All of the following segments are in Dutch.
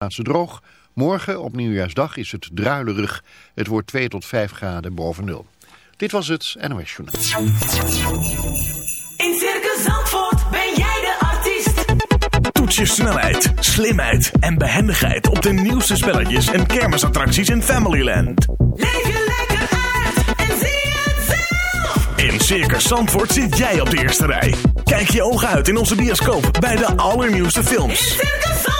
plaatsen droog. Morgen op nieuwjaarsdag is het druilerig. Het wordt 2 tot 5 graden boven nul. Dit was het NOS Journaal. In Circus Zandvoort ben jij de artiest. Toets je snelheid, slimheid en behendigheid op de nieuwste spelletjes en kermisattracties in Familyland. Leef je lekker uit en zie het zelf. In Circus Zandvoort zit jij op de eerste rij. Kijk je ogen uit in onze bioscoop bij de allernieuwste In films. Circus Zandvoort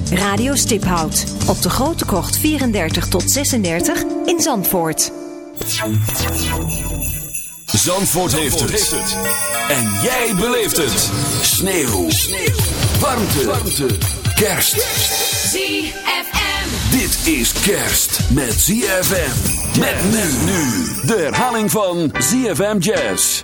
Radio Stiphout op de Grote Krocht 34 tot 36 in Zandvoort. Zandvoort, heeft, het. En jij beleeft het. Sneeuw. Warmte. Warmte. Kerst. ZFM. Dit is kerst met ZFM. Met nu nu. De herhaling van ZFM Jazz.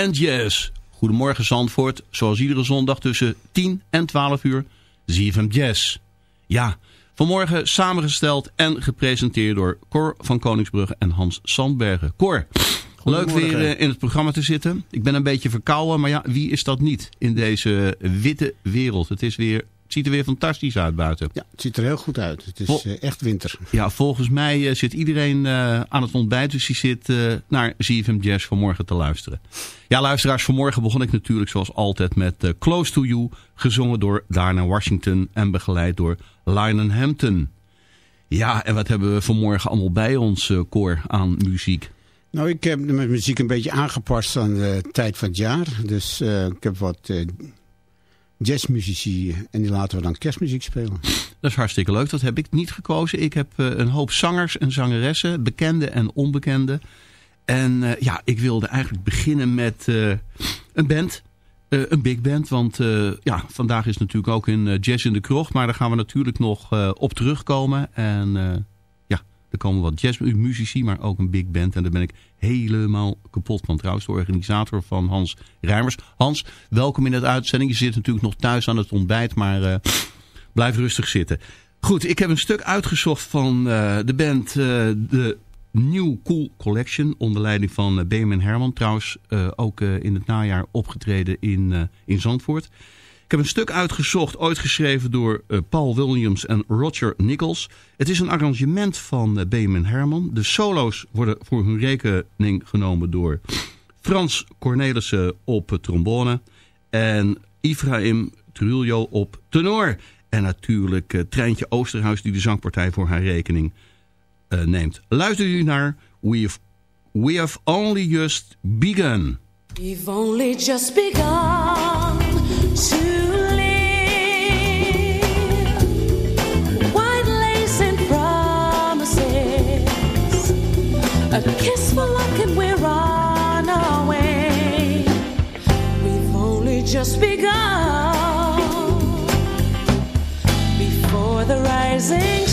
En jazz. Goedemorgen Zandvoort, zoals iedere zondag tussen 10 en 12 uur, ZFM Jazz. Ja, vanmorgen samengesteld en gepresenteerd door Cor van Koningsbrugge en Hans Sandbergen. Cor, leuk weer eh, in het programma te zitten. Ik ben een beetje verkouden, maar ja, wie is dat niet in deze witte wereld? Het is weer... Het ziet er weer fantastisch uit buiten. Ja, het ziet er heel goed uit. Het is Vol- eh, echt winter. Ja, volgens mij eh, zit iedereen eh, aan het ontbijt. Dus die zit naar ZFM Jazz vanmorgen te luisteren. Ja, luisteraars, vanmorgen begon ik natuurlijk zoals altijd met Close to You. Gezongen door Diana Washington en begeleid door Lionel Hampton. Ja, en wat hebben we vanmorgen allemaal bij ons, koor, aan muziek? Nou, ik heb mijn muziek een beetje aangepast aan de tijd van het jaar. Dus ik heb wat jazzmuzici en die laten we dan kerstmuziek spelen. Dat is hartstikke leuk. Dat heb ik niet gekozen. Ik heb eh, een hoop zangers en zangeressen, bekende en onbekende. En eh, ja, ik wilde eigenlijk beginnen met eh, een band. Een big band, want ja, vandaag is natuurlijk ook een jazz in de krocht. Maar daar gaan we natuurlijk nog op terugkomen. En er komen wat jazzmuzici, maar ook een big band. En daar ben ik helemaal kapot van. Trouwens, de organisator van Hans Rijmers. Hans, welkom in het uitzending. Je zit natuurlijk nog thuis aan het ontbijt, maar eh, blijf rustig zitten. Goed, ik heb een stuk uitgezocht van eh, de band eh, de New Cool Collection onder leiding van Benjamin Herman. Trouwens ook in het najaar opgetreden in, in Zandvoort. Ik heb een stuk uitgezocht, ooit geschreven door eh, Paul Williams en Roger Nichols. Het is een arrangement van uh, Benjamin Herman. De solo's worden voor hun rekening genomen door Frans Cornelissen op trombone en Ifraim Trujillo op tenor. En natuurlijk uh, Treintje Oosterhuis die de zangpartij voor haar rekening neemt. Luister u naar We Have Only Just Begun. We've only just begun A kiss for luck and we're on our way. We've only just begun. Before the rising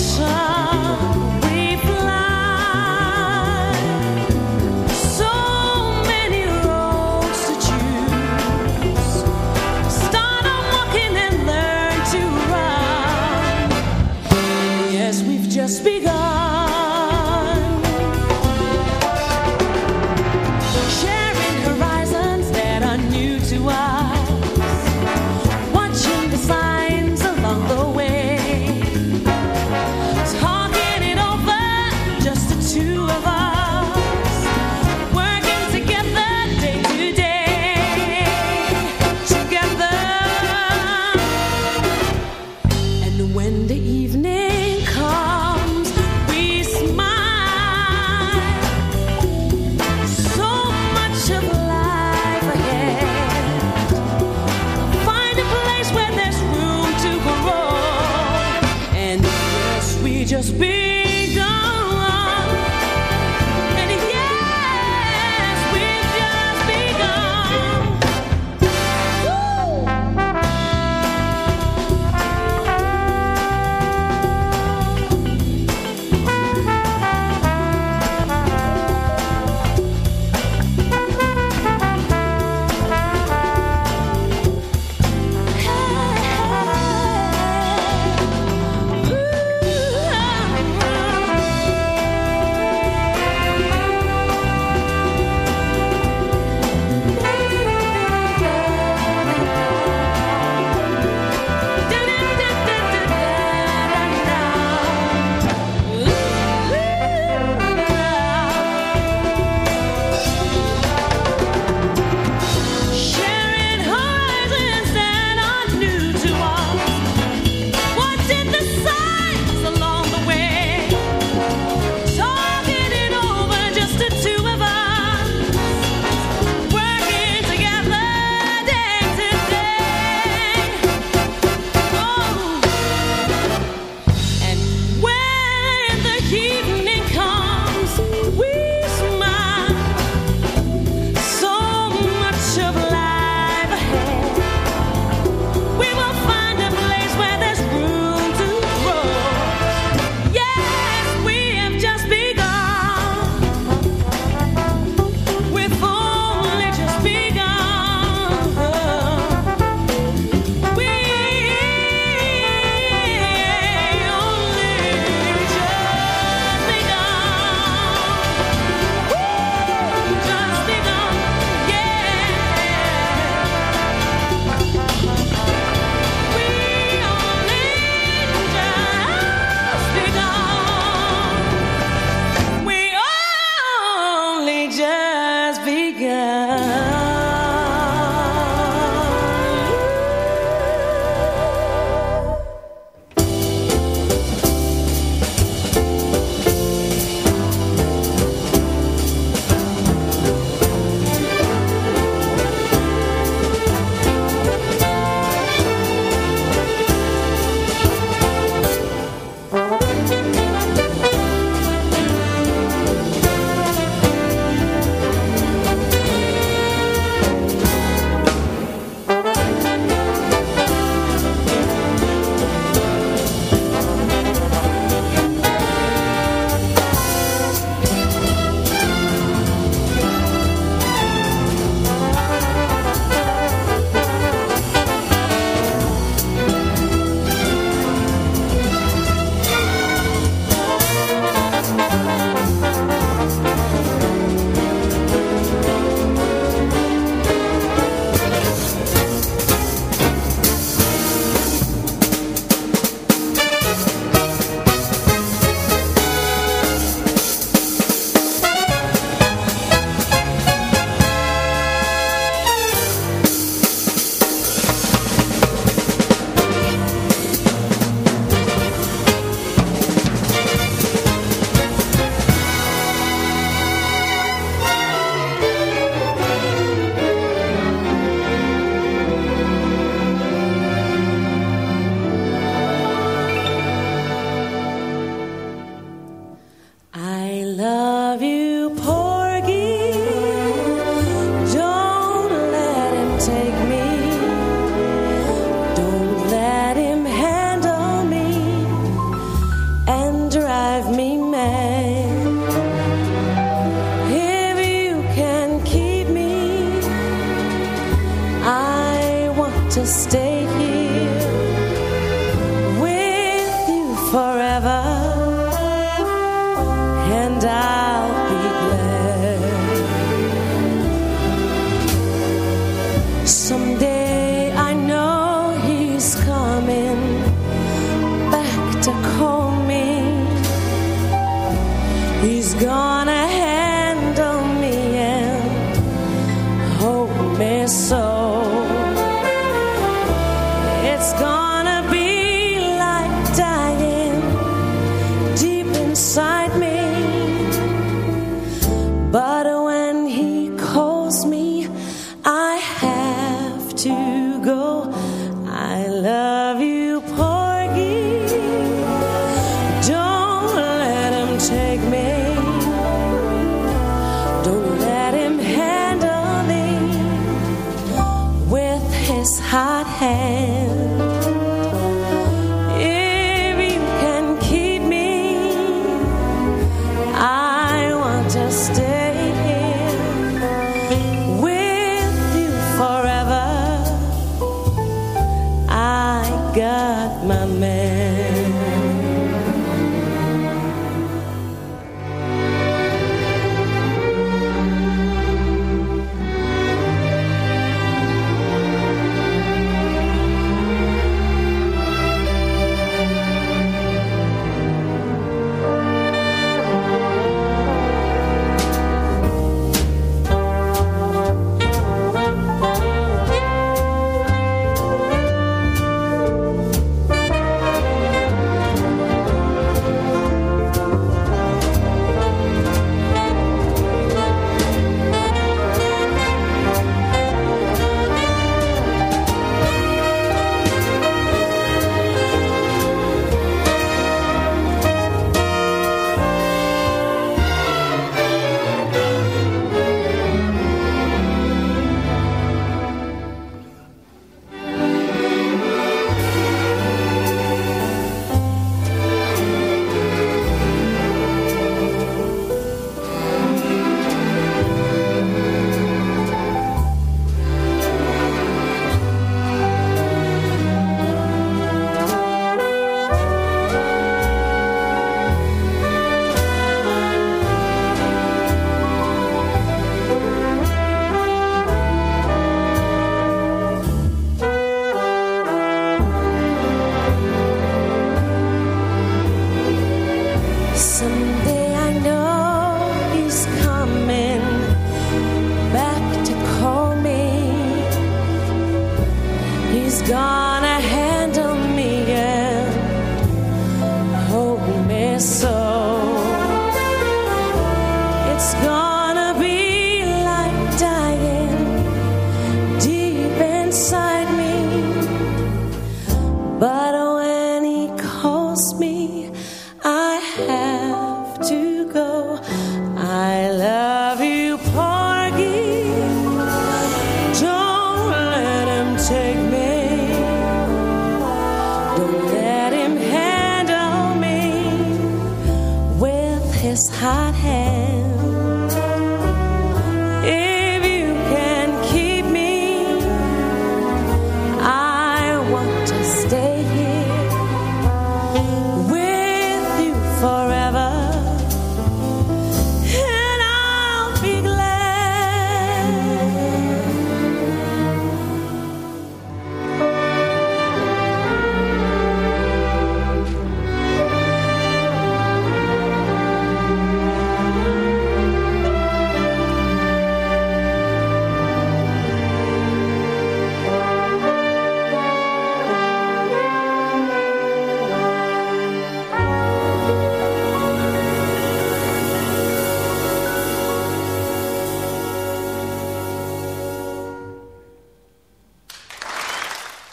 She's gone.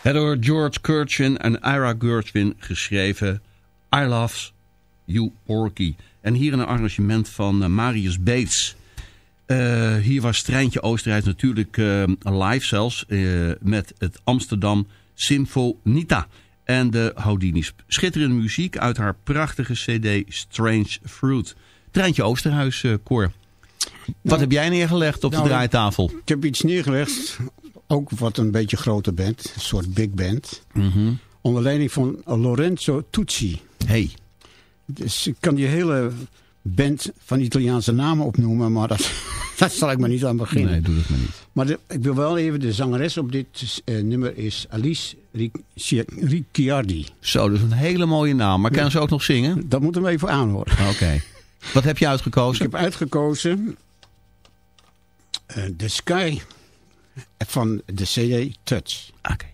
Het door George Kirchin en Ira Gershwin geschreven I Love You Porky. En hier een arrangement van eh, Marius Bates. Eh, hier was Treintje Oosterhuis natuurlijk eh, live zelfs. met het Amsterdam Symfonita. En de Houdinis. Schitterende muziek uit haar prachtige cd Strange Fruit. Treintje Oosterhuis, Cor. Wat heb jij neergelegd op Nou, de draaitafel? Ik heb iets neergelegd, ook wat een beetje groter band, een soort big band. Mhm. Onder leiding van Lorenzo Tucci. Hey. Dus ik kan die hele band van Italiaanse namen opnoemen, maar dat, dat zal ik maar niet aan beginnen. Nee, doe dat maar niet. Maar de- ik wil wel even, de zangeres op dit eh, nummer is Alice Ric- Ricciardi. Zo, dat is een hele mooie naam. Maar kan ze ook nog zingen? Dat moeten we even aanhoren. Oké. Wat heb je uitgekozen? Ik heb uitgekozen eh, The Sky van de CD Touch. Oké.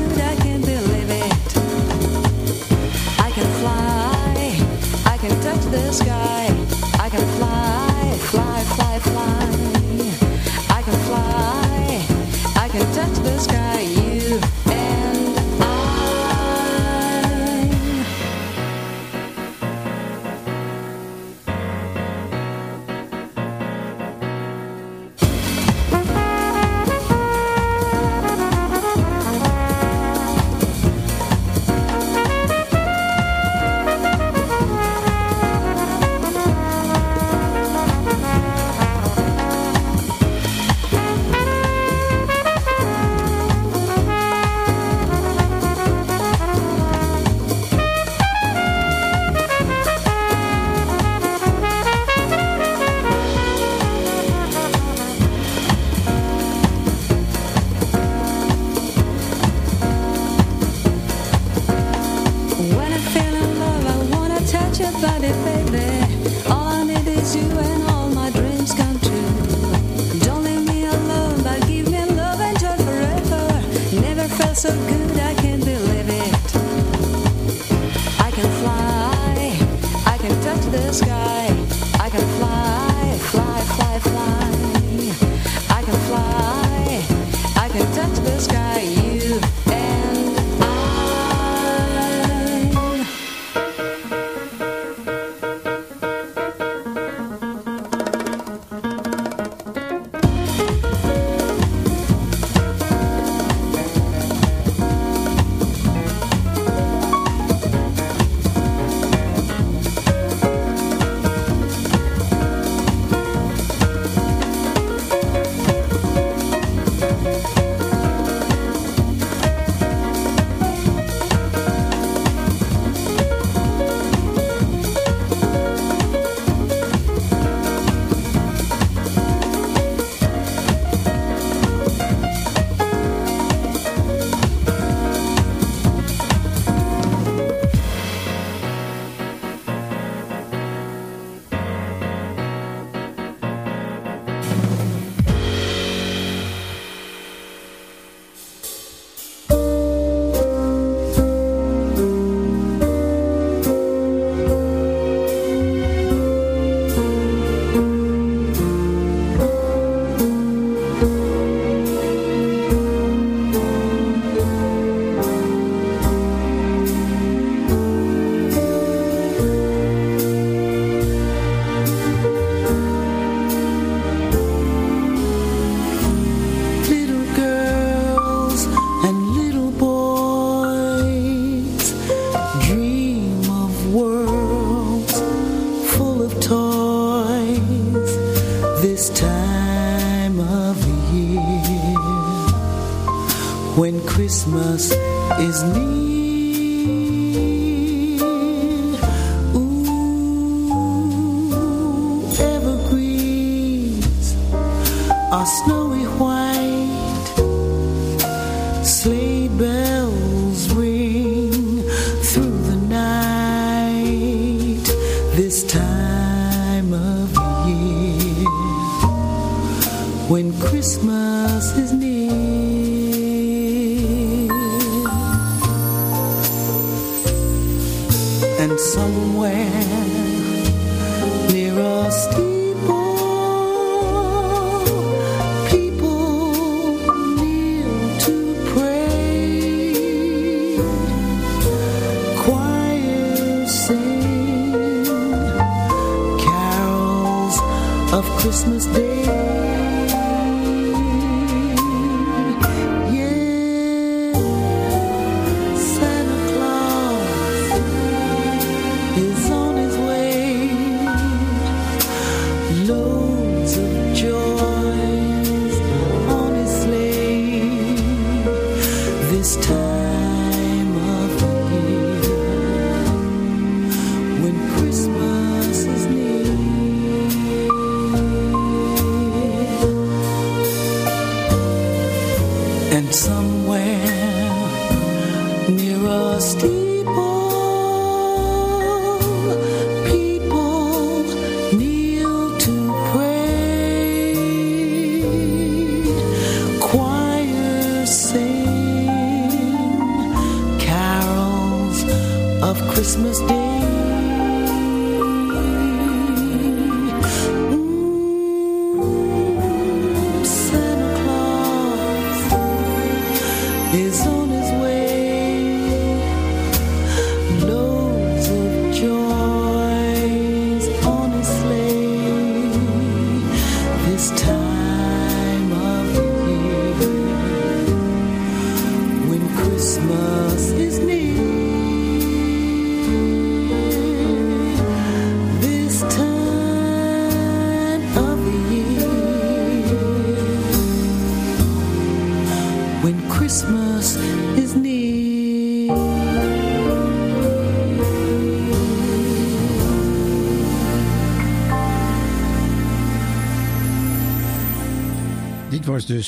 lost no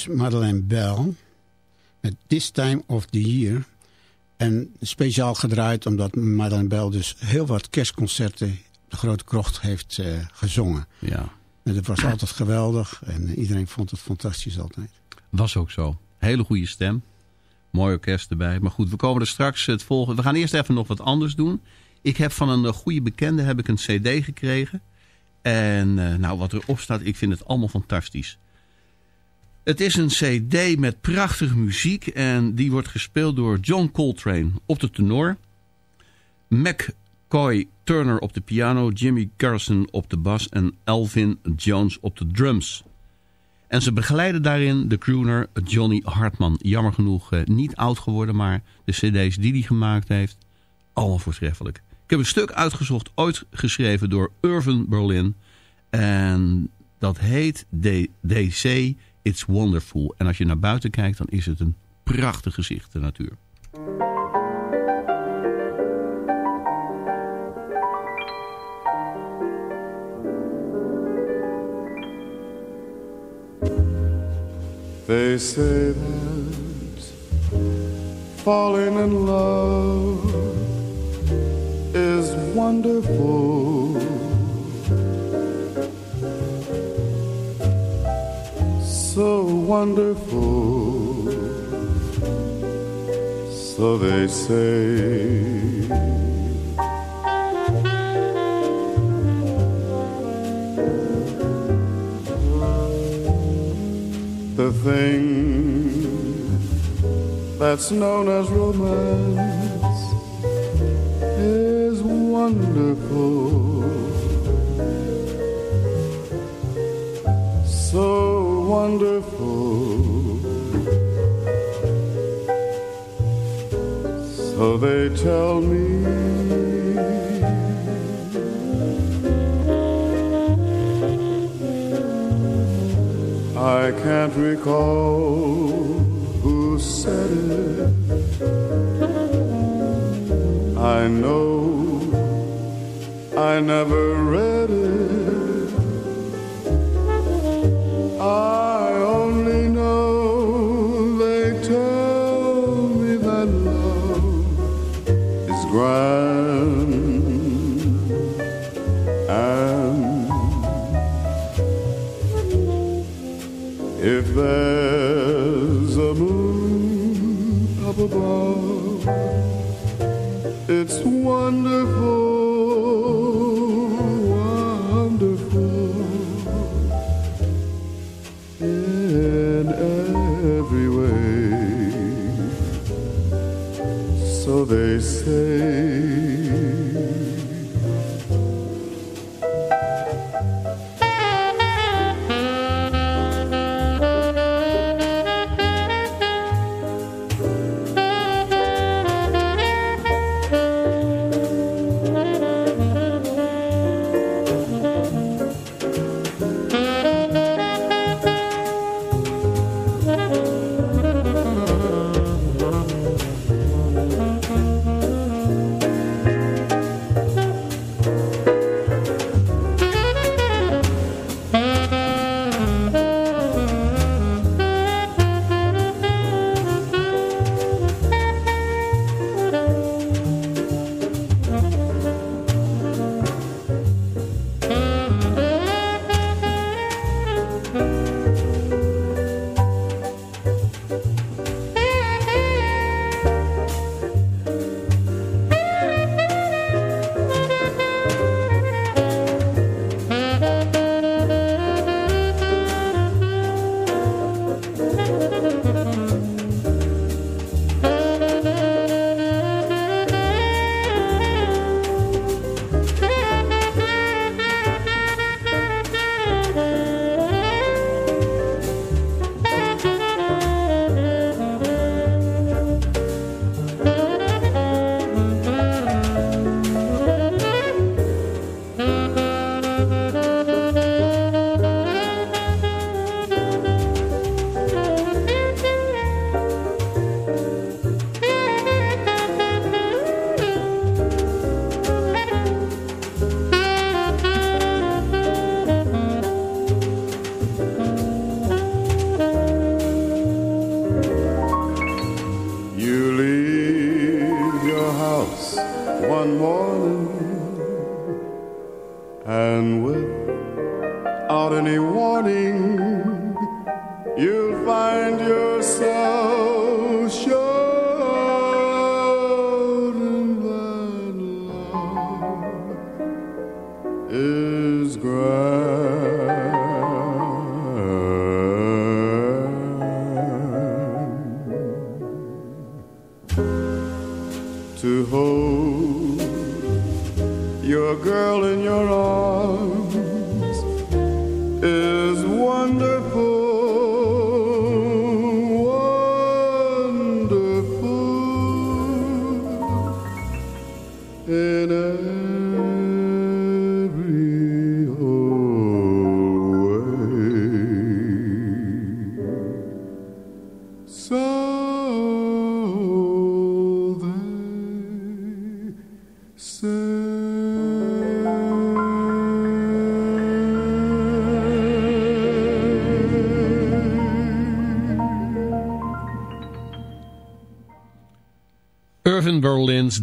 was Madeleine Bell met This Time of the Year. En speciaal gedraaid omdat Madeleine Bell dus heel wat kerstconcerten op de Grote Krocht heeft eh, gezongen. Ja. En dat was altijd geweldig en iedereen vond het fantastisch altijd. Was ook zo. Hele goede stem. Mooi orkest erbij. Maar goed, we komen er straks het volgende. We gaan eerst even nog wat anders doen. Ik heb van een eh, goede bekende heb ik een cd gekregen. En eh, nou, wat erop staat, ik vind het allemaal fantastisch. Het is een cd met prachtige muziek. En die wordt gespeeld door John Coltrane op de tenor. McCoy Turner op de piano. Jimmy Garrison op de bas. En Elvin Jones op de drums. En ze begeleiden daarin de crooner Johnny Hartman. Jammer genoeg eh, niet oud geworden, maar de cd's die hij gemaakt heeft, allemaal voortreffelijk. Ik heb een stuk uitgezocht, ooit geschreven door Irvin Berlin. En dat heet Say It's Wonderful. En als je naar buiten kijkt, dan is het een prachtig gezicht, de natuur. They say that in love is wonderful. Wonderful. So they say. the thing that's known as romance is wonderful. Tell me. I can't recall who said it. I know I never read say.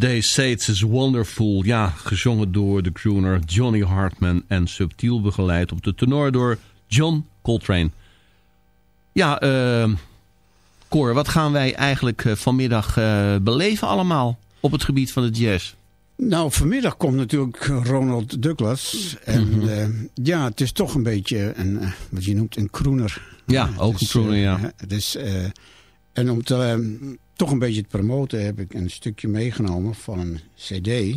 They Say It's Wonderful. Ja, gezongen door de crooner Johnny Hartman en subtiel begeleid op de tenor door John Coltrane. Ja, eh Cor, wat gaan wij eigenlijk eh, vanmiddag eh, beleven allemaal op het gebied van de jazz? Nou, vanmiddag komt natuurlijk Ronald Douglas. En Mhm. ja, het is toch een beetje een, wat je noemt een crooner. Ja, ook een crooner, ja. Dus, en om te, eh, toch een beetje te promoten heb ik een stukje meegenomen van een cd.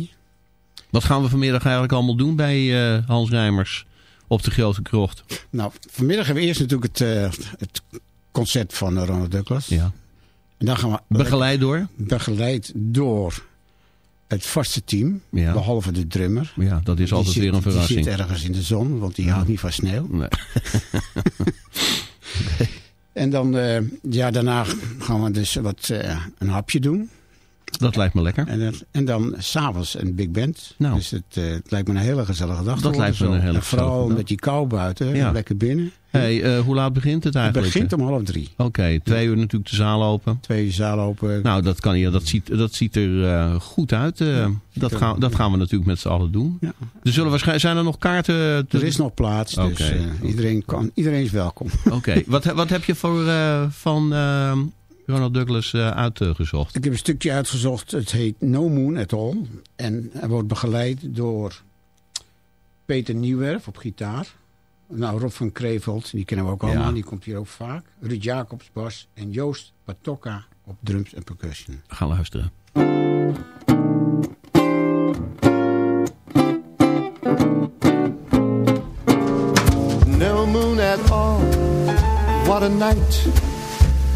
Wat gaan we vanmiddag eigenlijk allemaal doen bij eh, Hans Rijmers op de Grote Krocht? Nou, vanmiddag hebben we eerst natuurlijk het, eh, het concert van Ronald Douglas. Ja. En dan gaan we... Begeleid door? Begeleid door het vaste team, Ja. behalve de drummer. Ja, dat is altijd zit- weer een verrassing. Die zit ergens in de zon, want die houdt niet van sneeuw. Nee. En dan, eh, ja, daarna gaan we dus wat, eh, een hapje doen. Dat lijkt me lekker. En, dan- en dan s'avonds een big band. Nou. Dus het, eh, het lijkt me een hele gezellige dag. Dat lijkt me een hele En Vooral met die kou buiten, Ja. lekker binnen. Hey, eh, hoe laat begint het Het eigenlijk? begint om half drie. Oké, twee uur natuurlijk de zaal open. Twee zaal open. Nou, dat, kan, ja, dat, ziet, dat ziet er eh, goed uit. eh. dat, gaan, dat gaan we natuurlijk met z'n allen doen. Ja. Er zullen waarschijnlijk, zijn er nog kaarten? te- Er is nog plaats, dus eh, iedereen, kan, iedereen is welkom. Oké, wat, wat heb je voor, eh, van eh, Ronald Douglas eh, uitgezocht? Ik heb een stukje uitgezocht, het heet No Moon at All. En hij wordt begeleid door Peter Nieuwerf op gitaar. Nou, Rob van Kreveld, die kennen we ook allemaal, Ja. die komt hier ook vaak. Ruud Jacobs bas en Joost Patokka op drums en percussion. Gaan luisteren. No moon at all, what a night.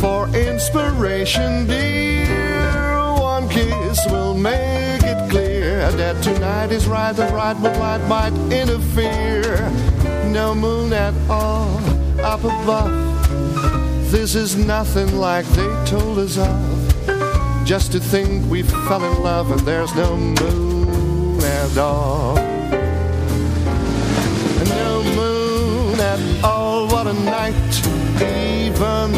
for inspiration, dear? One kiss will make it clear that tonight is right the right moonlight might interfere. No moon at all up above. This is nothing like they told us of. Just to think we fell in love and there's no moon at all. No moon at all, what a night.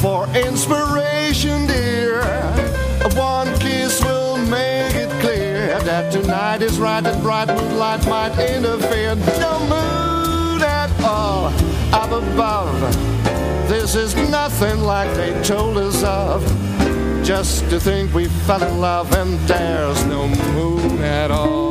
for inspiration, dear? One kiss will make it clear that tonight is right and bright moonlight might interfere. No moon at all up above. This is nothing like they told us of. Just to think we fell in love and there's no moon at all.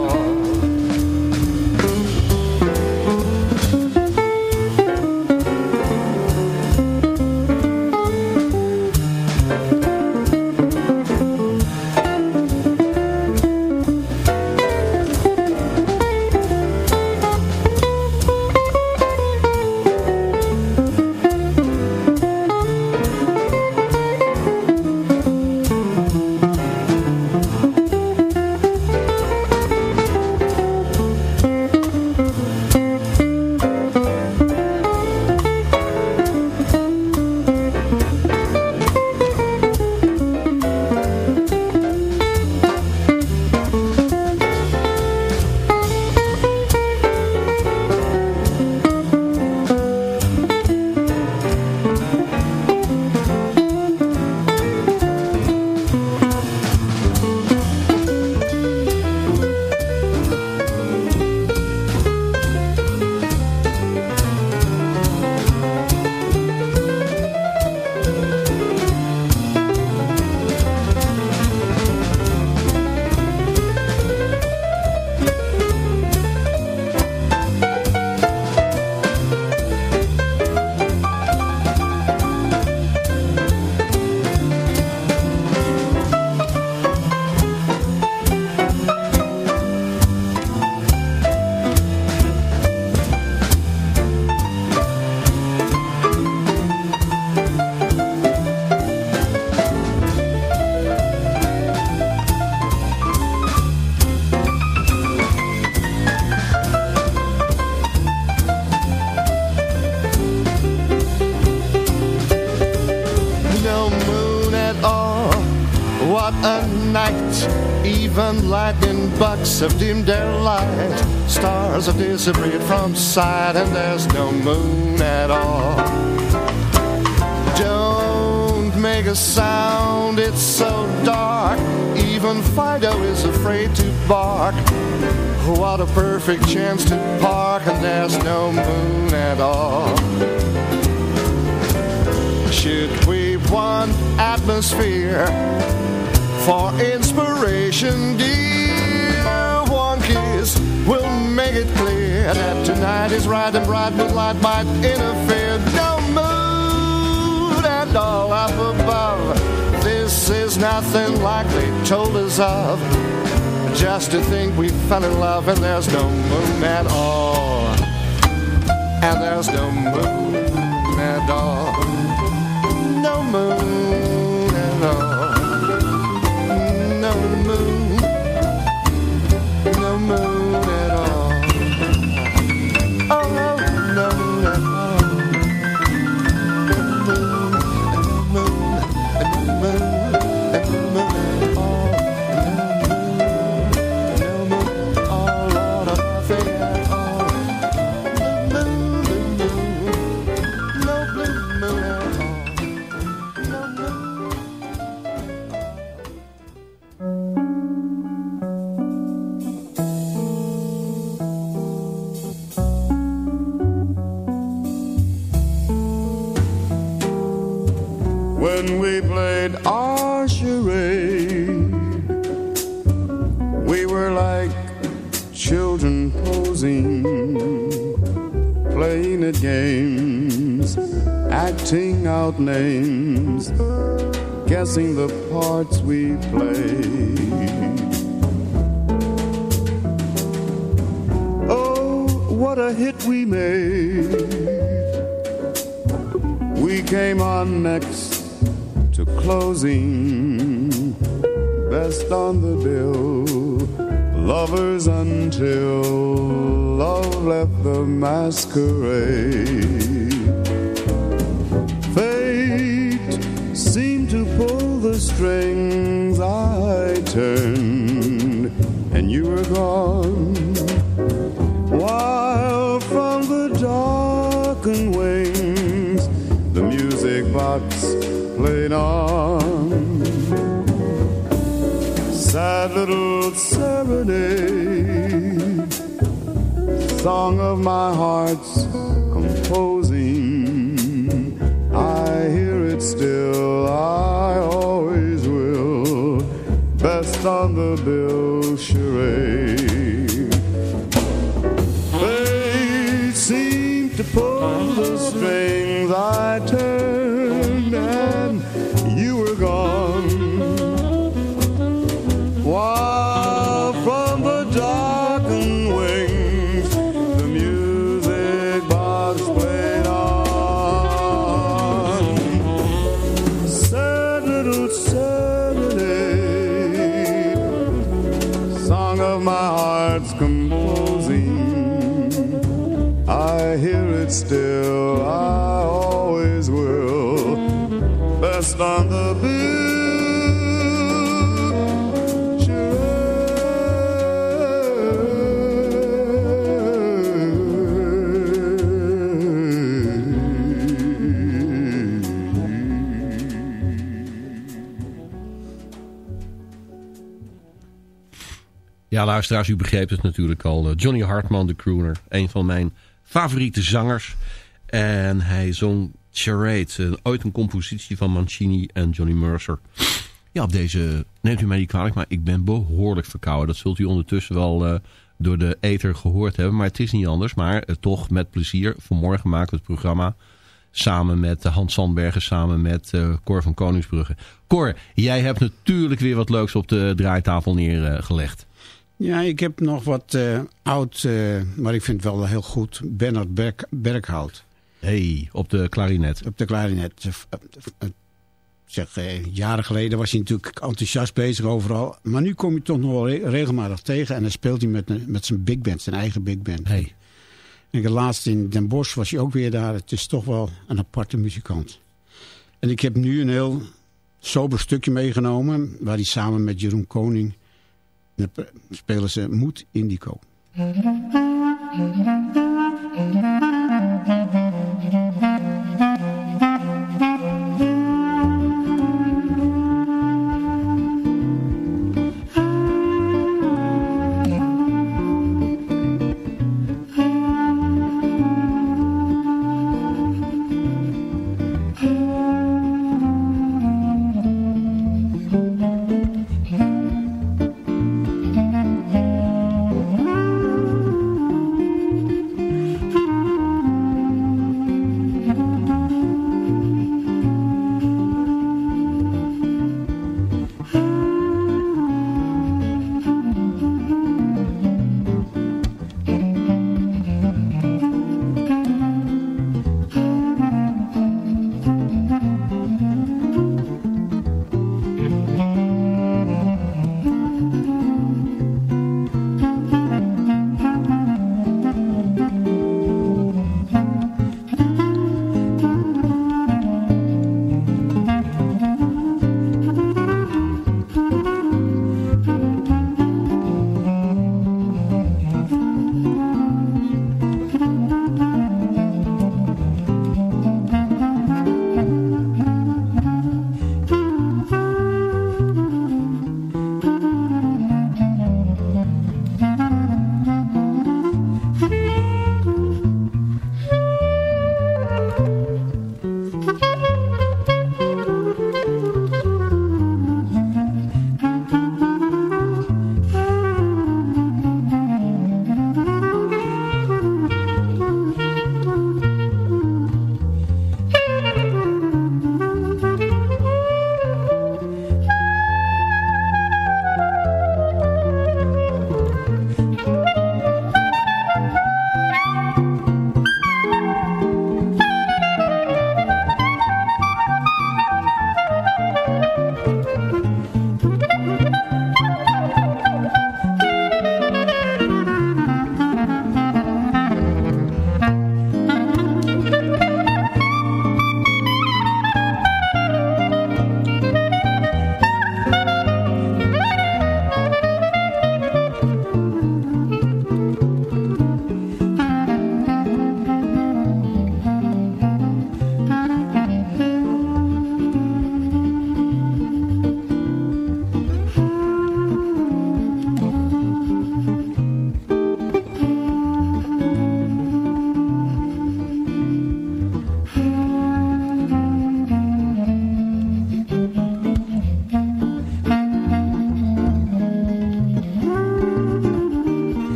Disappeared from sight, and there's no moon at all. Don't make a sound, it's so dark. Even Fido is afraid to bark. What a perfect chance to park, and there's no moon at all. Should we want atmosphere for inspiration, dear? One kiss will make it clear that tonight is right and bright moonlight might interfere. No moon at all up above. This is nothing like they told us of. Just to think we fell in love and there's no moon at all. And there's no moon at all. No moon acting out names, guessing the parts we played. Oh, what a hit we made! We came on next to closing, best on the bill, lovers until love left the masquerade. Strings, I turned, and you were gone. While from the darkened wings, the music box played on. Sad little serenade, song of my heart's composing. I hear it still, I on the bill charade. Ja, luisteraars, u begreep het natuurlijk al. Eh, Johnny Hartman, de crooner. Een van mijn favoriete zangers. En hij zong Charade. ooit een compositie van Mancini en Johnny Mercer. Ja, op deze... Neemt u mij niet kwalijk, maar ik ben behoorlijk verkouden. Dat zult u ondertussen wel eh, door de ether gehoord hebben. Maar het is niet anders. Maar eh, toch met plezier. Vanmorgen maken we het programma samen met Hans Sandbergen, samen met eh, Cor van Koningsbrugge. Cor, jij hebt natuurlijk weer wat leuks op de draaitafel neergelegd. Ja, ik heb nog wat eh, oud, eh, maar ik vind het wel heel goed, Bernard Berk, Berkhout. hey, op de klarinet. Op de klarinet. Eh, Zeg, eh, jaren geleden was hij natuurlijk enthousiast bezig overal. Maar nu kom je toch nog wel re- regelmatig tegen. En dan speelt hij met, met zijn big band, zijn eigen big band. Hey. En de laatste in Den Bosch was hij ook weer daar. Het is toch wel een aparte muzikant. En ik heb nu een heel sober stukje meegenomen. Waar hij samen met Jeroen Koning spelen ze Moed Indico.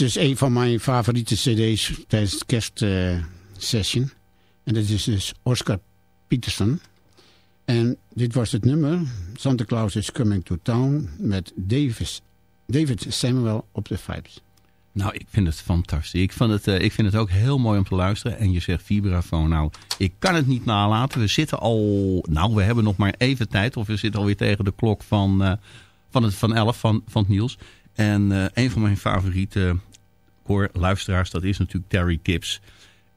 Is dus een van mijn favoriete cd's tijdens het kerstsession. en dat is dus Oscar Peterson. En dit was het nummer Santa Claus is Coming to Town met Davis, David Samuel op de vibes. Nou, ik vind het fantastisch. Ik, vond het, eh, ik vind het ook heel mooi om te luisteren. En je zegt vibrafoon. Nou, ik kan het niet nalaten. We zitten al... Nou, we hebben nog maar even tijd. Of we zitten alweer tegen de klok van, eh, van, het, van 11 van, van het nieuws. En eh, een van mijn favoriete koorluisteraars, dat is natuurlijk Terry Gibbs.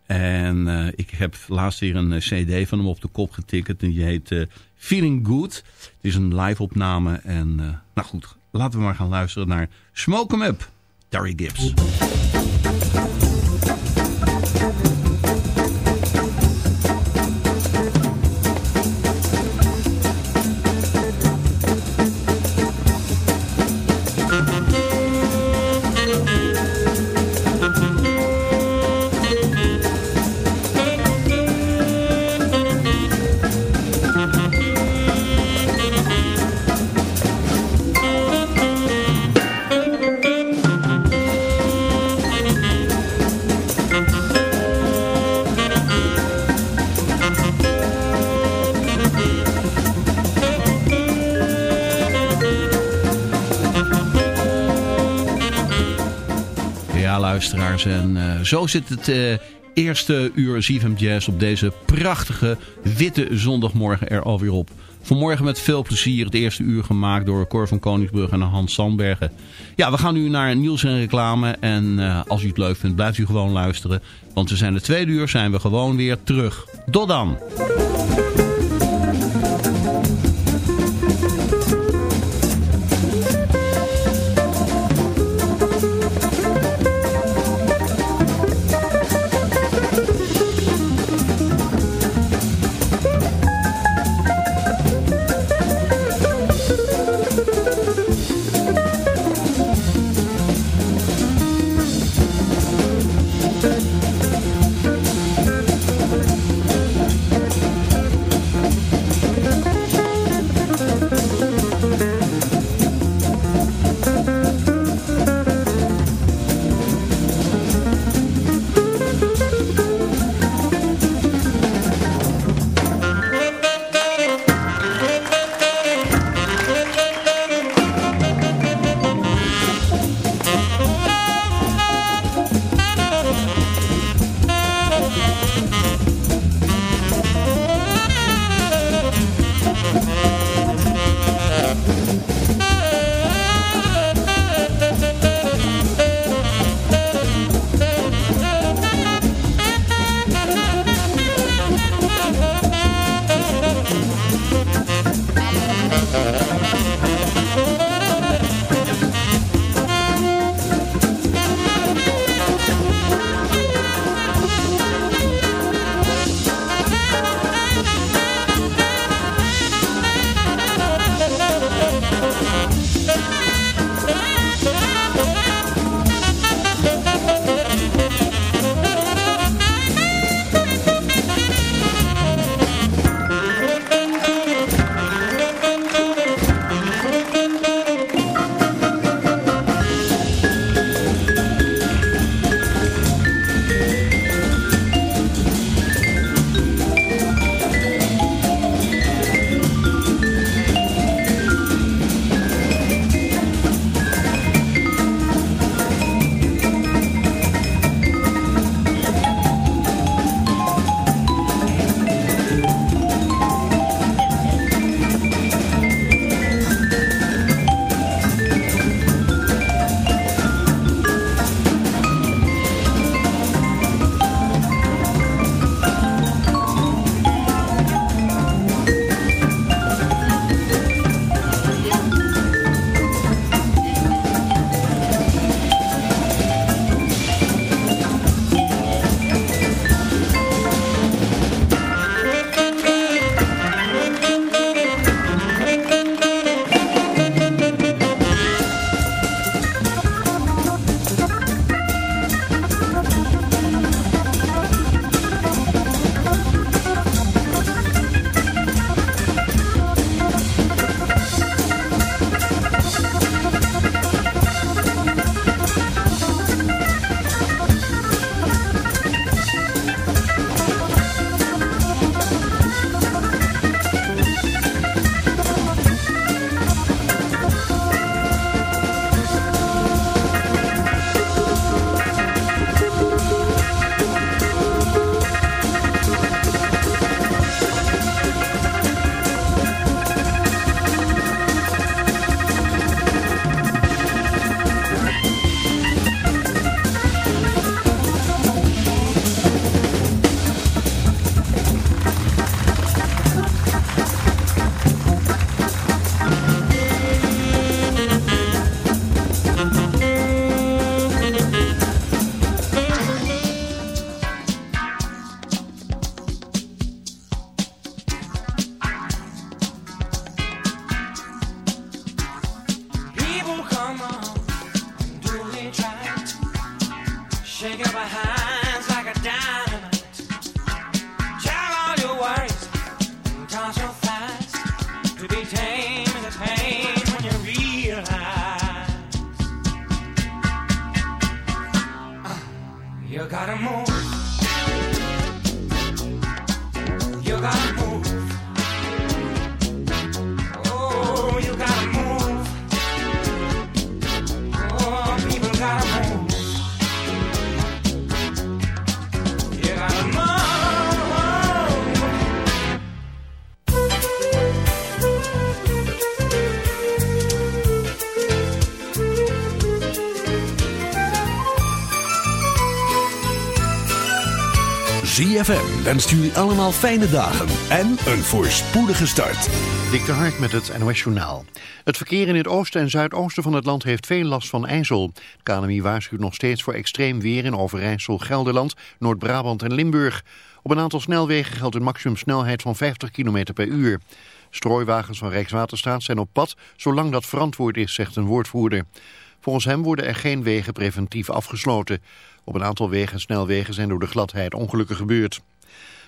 En eh, ik heb laatst weer een eh, cd van hem op de kop getikkerd. En die heet eh, Feeling Good. Het is een live opname. En nou goed, laten we maar gaan luisteren naar Smoke 'em Up. Terry Gibbs. Luisteraars. En eh, zo zit het eh, eerste uur ZFM Jazz op deze prachtige witte zondagmorgen er alweer op. Vanmorgen met veel plezier het eerste uur gemaakt door Cor van Koningsbrug en Hans Sandbergen. Ja, we gaan nu naar nieuws en reclame. En eh, als u het leuk vindt, blijft u gewoon luisteren. Want we zijn de tweede uur, zijn we gewoon weer terug. Tot dan! Wenst jullie allemaal fijne dagen en een voorspoedige start. Dik de Hark met het NOS Journaal. Het verkeer in het oosten en zuidoosten van het land heeft veel last van ijzel. Het KNMI waarschuwt nog steeds voor extreem weer in Overijssel, Gelderland, Noord-Brabant en Limburg. Op een aantal snelwegen geldt een maximumsnelheid van 50 km per uur. Strooiwagens van Rijkswaterstaat zijn op pad zolang dat verantwoord is, zegt een woordvoerder. Volgens hem worden er geen wegen preventief afgesloten. Op een aantal wegen en snelwegen zijn door de gladheid ongelukken gebeurd.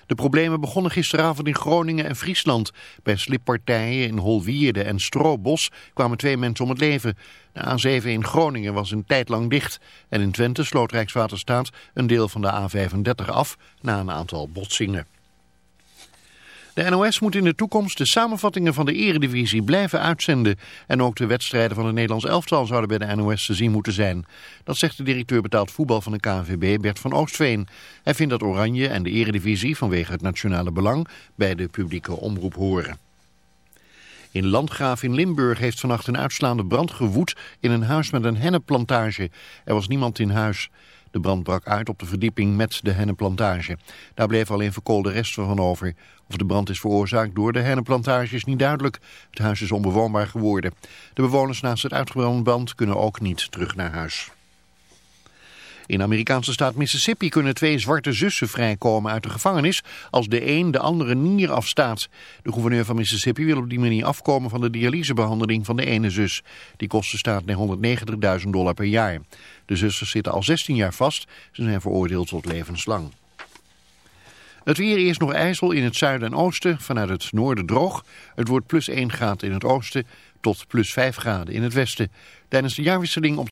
De problemen begonnen gisteravond in Groningen en Friesland. Bij slippartijen in Holwierde en Stroobos kwamen twee mensen om het leven. De A7 in Groningen was een tijd lang dicht. En in Twente sloot Rijkswaterstaat een deel van de A35 af na een aantal botsingen. De NOS moet in de toekomst de samenvattingen van de eredivisie blijven uitzenden. En ook de wedstrijden van het Nederlands elftal zouden bij de NOS te zien moeten zijn. Dat zegt de directeur betaald voetbal van de KNVB, Bert van Oostveen. Hij vindt dat Oranje en de eredivisie vanwege het nationale belang bij de publieke omroep horen. In Landgraaf in Limburg heeft vannacht een uitslaande brand gewoed in een huis met een hennepplantage. Er was niemand in huis. De brand brak uit op de verdieping met de hennepplantage. Daar bleef alleen verkoolde resten van over. Of de brand is veroorzaakt door de hennepplantage is niet duidelijk. Het huis is onbewoonbaar geworden. De bewoners naast het uitgebrande brand kunnen ook niet terug naar huis. In de Amerikaanse staat Mississippi kunnen twee zwarte zussen vrijkomen uit de gevangenis als de een de andere nier afstaat. De gouverneur van Mississippi wil op die manier afkomen van de dialysebehandeling van de ene zus. Die kost de staat 190.000 dollar per jaar. De zussen zitten al 16 jaar vast. Ze zijn veroordeeld tot levenslang. Het weer eerst nog ijzel in het zuiden en oosten, vanuit het noorden droog. Het wordt plus 1 graden in het oosten tot plus 5 graden in het westen. Tijdens de jaarwisseling op